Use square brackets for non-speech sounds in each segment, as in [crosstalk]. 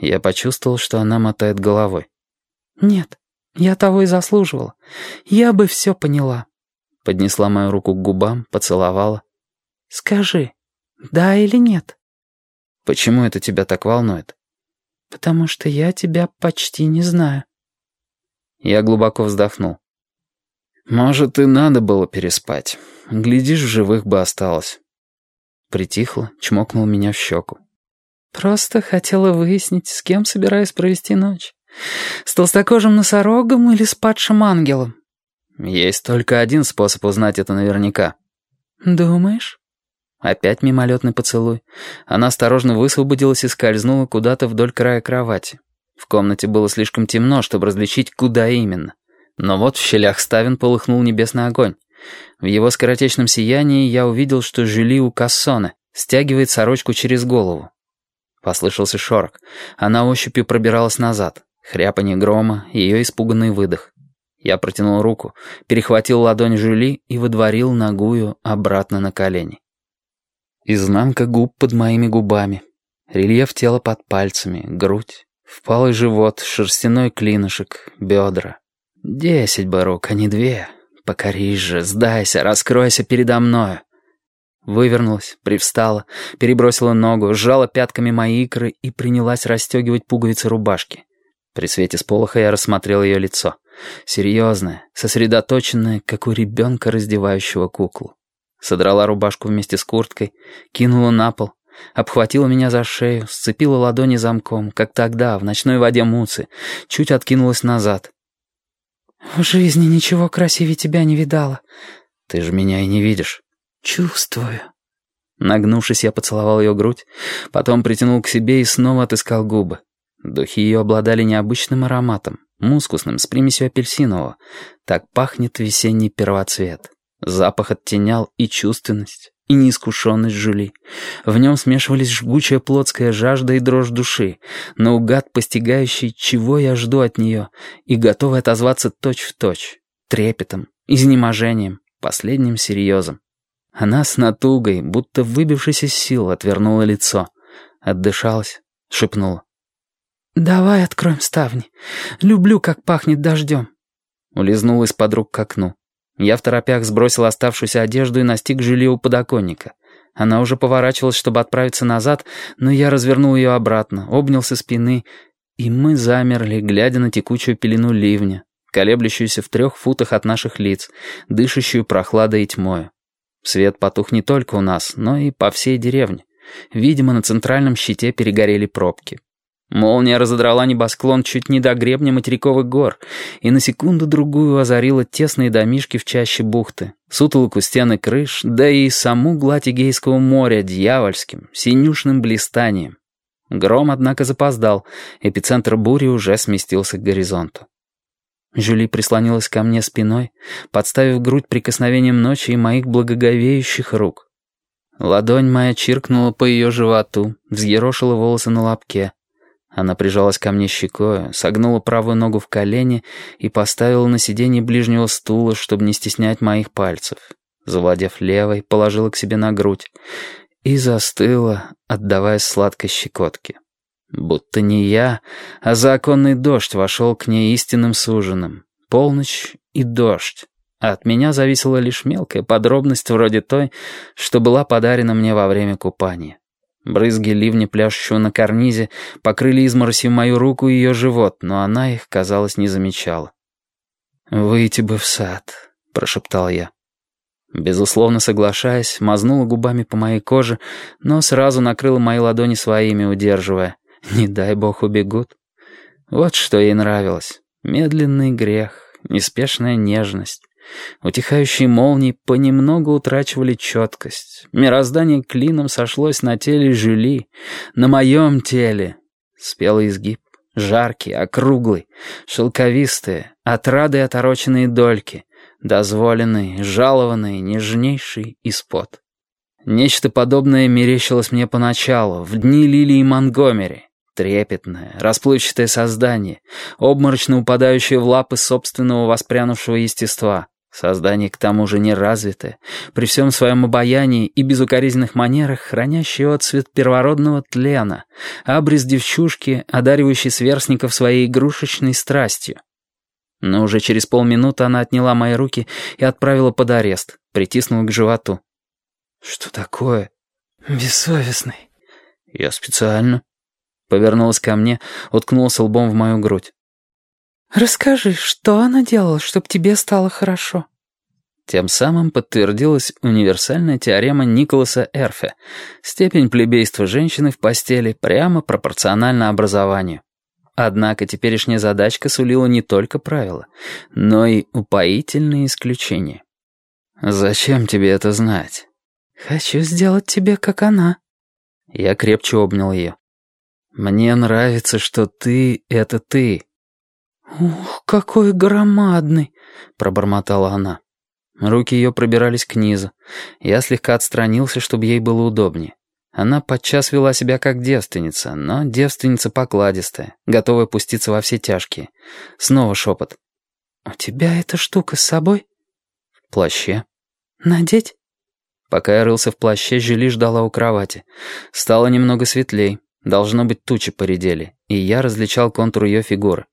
Я почувствовал, что она мотает головой. «Нет, я того и заслуживала. Я бы все поняла». Поднесла мою руку к губам, поцеловала. «Скажи, да или нет?» «Почему это тебя так волнует?» «Потому что я тебя почти не знаю». Я глубоко вздохнул. «Может, и надо было переспать. Глядишь, в живых бы осталось». Притихла, чмокнула меня в щеку. «Просто хотела выяснить, с кем собираюсь провести ночь. С толстокожим носорогом или с падшим ангелом?» «Есть только один способ узнать это наверняка». «Думаешь?» Опять мимолетный поцелуй. Она осторожно высвободилась и скользнула куда-то вдоль края кровати. В комнате было слишком темно, чтобы различить, куда именно. Но вот в щелях ставен полыхнул небесный огонь. В его скоротечном сиянии я увидел, что Жюли у Кассоне стягивает сорочку через голову. Послышался шорох. Она ощупью пробиралась назад. Хряпанье грома, ее испуганный выдох. Я протянул руку, перехватил ладонь Жюли и выдворил ногую обратно на колени. Изнанка губ под моими губами, рельеф тела под пальцами, грудь, впалый живот, шерстяной клинышек, бедра. Десять бы рук, а не две. Покорись же, сдайся, раскройся передо мною. Вывернулась, привстала, перебросила ногу, сжала пятками мои икры и принялась расстегивать пуговицы рубашки. При свете сполоха я рассмотрел ее лицо. Серьезное, сосредоточенное, как у ребенка, раздевающего куклу. Содрала рубашку вместе с курткой, кинула на пол, обхватила меня за шею, сцепила ладони замком, как тогда, в ночной воде Муцы, чуть откинулась назад. «В жизни ничего красивее тебя не видала». «Ты же меня и не видишь». «Чувствую». Нагнувшись, я поцеловал ее грудь, потом притянул к себе и снова отыскал губы. Духи ее обладали необычным ароматом, мускусным, с примесью апельсинового. Так пахнет весенний первоцвет. Запах оттенял и чувственность, и неискушенность Жюли. В нем смешивались жгучая плотская жажда и дрожь души, наугад постигающий, чего я жду от нее, и готовый отозваться точь-в-точь, точь, трепетом, изнеможением, последним серьезом. Она с натугой, будто выбившись из сил, отвернула лицо. Отдышалась, шепнула. «Давай откроем ставни. Люблю, как пахнет дождем». Улизнула из-под рук к окну. Я в торопях сбросил оставшуюся одежду и настиг Жюли у подоконника. Она уже поворачивалась, чтобы отправиться назад, но я развернул ее обратно, обнял со спины, и мы замерли, глядя на текучую пелену ливня, колеблющуюся в трех футах от наших лиц, дышащую прохладой и тьмою. Свет потух не только у нас, но и по всей деревне. Видимо, на центральном щите перегорели пробки. Молния разодрала небосклон чуть не до гребня материковых гор и на секунду-другую озарила тесные домишки в чаще бухты, сутолоку стены крыш, да и саму гладь Эгейского моря дьявольским, синюшным блистанием. Гром, однако, запоздал, эпицентр бури уже сместился к горизонту. Жюли прислонилась ко мне спиной, подставив грудь прикосновением ночи и моих благоговеющих рук. Ладонь моя чиркнула по ее животу, взъерошила волосы на лобке — она прижалась ко мне щекой, согнула правую ногу в колени и поставила на сиденье ближнего стула, чтобы не стеснять моих пальцев. Завладев левой, положила к себе на грудь и застыла, отдавая сладкой щекотке. Будто не я, а законный дождь вошел к ней истинным суженым. Полночь и дождь. А от меня зависела лишь мелкая подробность вроде той, что была подарена мне во время купания. Брызги ливня, пляшущего на карнизе, покрыли изморосью мою руку и ее живот, но она их, казалось, не замечала. «Выйти бы в сад», — прошептал я. Безусловно соглашаясь, мазнула губами по моей коже, но сразу накрыла мои ладони своими, удерживая. [laughs] «Не дай бог убегут». Вот что ей нравилось. Медленный грех, неспешная нежность. Утихающие молнии понемногу утрачивали четкость. Мироздание клином сошлось на теле Жюли, на моем теле. Спелый изгиб, жаркий, округлый, шелковистые, отрады отороченные дольки, дозволенный, жалованный, нежнейший испод. Нечто подобное мерещилось мне поначалу, в дни Лилии Монгомери. Трепетное, расплывчатое создание, обморочно упадающее в лапы собственного воспрянувшего естества — Создание к тому же неразвитое, при всем своем обаянии и безукоризненных манерах, хранящее отцвет первородного тлена, абрис девчушки, одаривающий сверстников своей игрушечной страстью. Но уже через полминуты она отняла мои руки и отправила под арест, притиснула к животу. «Что такое?» «Бессовестный». «Я специально». Повернулась ко мне, уткнулся лбом в мою грудь. «Расскажи, что она делала, чтобы тебе стало хорошо?» Тем самым подтвердилась универсальная теорема Николаса Эрфе. Степень плебейства женщины в постели прямо пропорциональна образованию. Однако теперешняя задачка сулила не только правила, но и упоительные исключения. «Зачем тебе это знать?» «Хочу сделать тебе, как она». Я крепче обнял ее. «Мне нравится, что ты — это ты». «Ух, какой громадный!» — пробормотала она. Руки ее пробирались к низу. Я слегка отстранился, чтобы ей было удобнее. Она подчас вела себя как девственница, но девственница покладистая, готовая пуститься во все тяжкие. Снова шепот. «У тебя эта штука с собой?» «В плаще». «Надеть?» Пока я рылся в плаще, Жюли ждала у кровати. Стало немного светлей. Должно быть, тучи поредели, и я различал контур ее фигуры.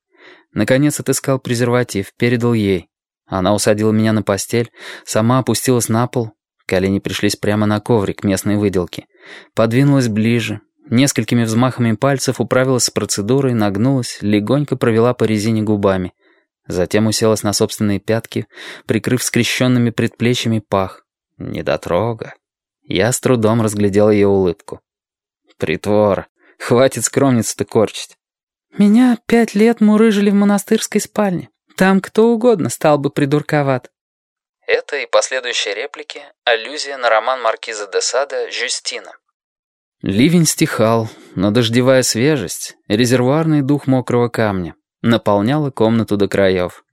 Наконец отыскал презерватив, передал ей. Она усадила меня на постель, сама опустилась на пол. Колени пришлись прямо на коврик местной выделки. Подвинулась ближе. Несколькими взмахами пальцев управилась с процедурой, нагнулась, легонько провела по резине губами. Затем уселась на собственные пятки, прикрыв скрещенными предплечьями пах. Недотрога. Я с трудом разглядел ее улыбку. Притвор. Хватит скромница-то корчить. Меня пять лет мурыжили в монастырской спальне. Там кто угодно стал бы придурковат. Это и последующие реплики — аллюзия на роман Маркиза де Сада «Жюстина». Ливень стихал, но дождевая свежесть, резервуарный дух мокрого камня, наполняла комнату до краев.